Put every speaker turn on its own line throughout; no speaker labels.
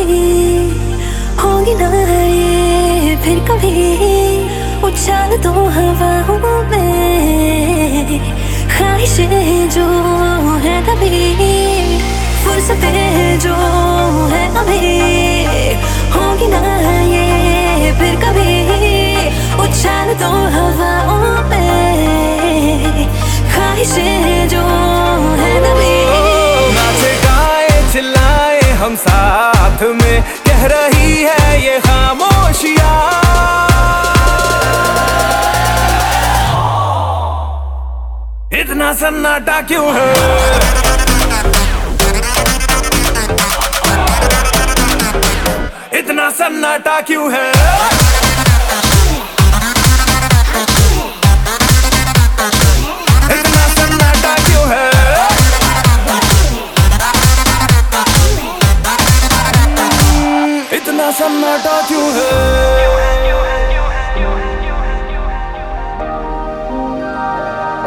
है अभी होगी ना ये फिर कभी उछाल दो हवाओं में। ख्वाहिशें जो है कभी, फुर्सतें जो है अभी होगी ना ये फिर कभी उछाल दो हवाओं में। ख्वाहिशें जो है कभी।
नाचे गाए, चिल्लाए हम साथ। कह रही है ये खामोशिया। इतना सन्नाटा क्यों है? इतना सन्नाटा क्यों है? इतना सन्नाटा क्यों है?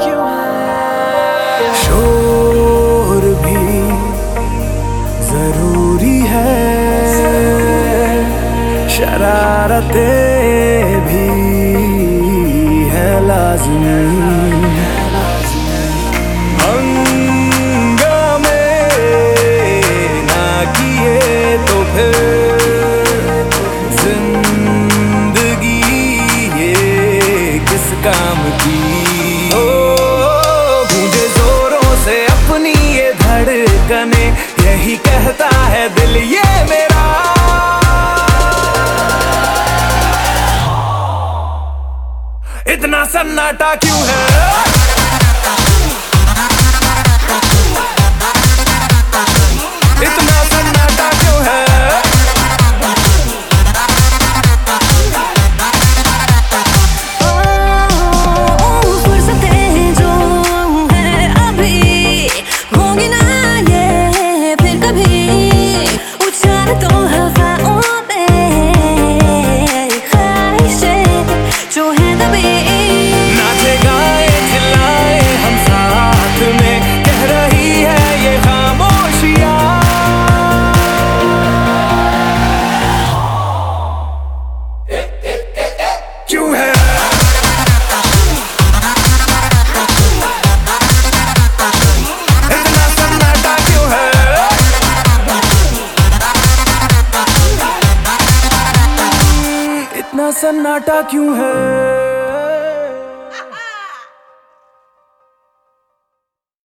क्यों शोर भी ज़रूरी है। शरारतें भी है लाजमी। जोरों से अपनी ये धड़कने, यही कहता है दिल ये मेरा। इतना सन्नाटा क्यों है?
उछाल तो हवाओं
सन्नाटा क्यों है?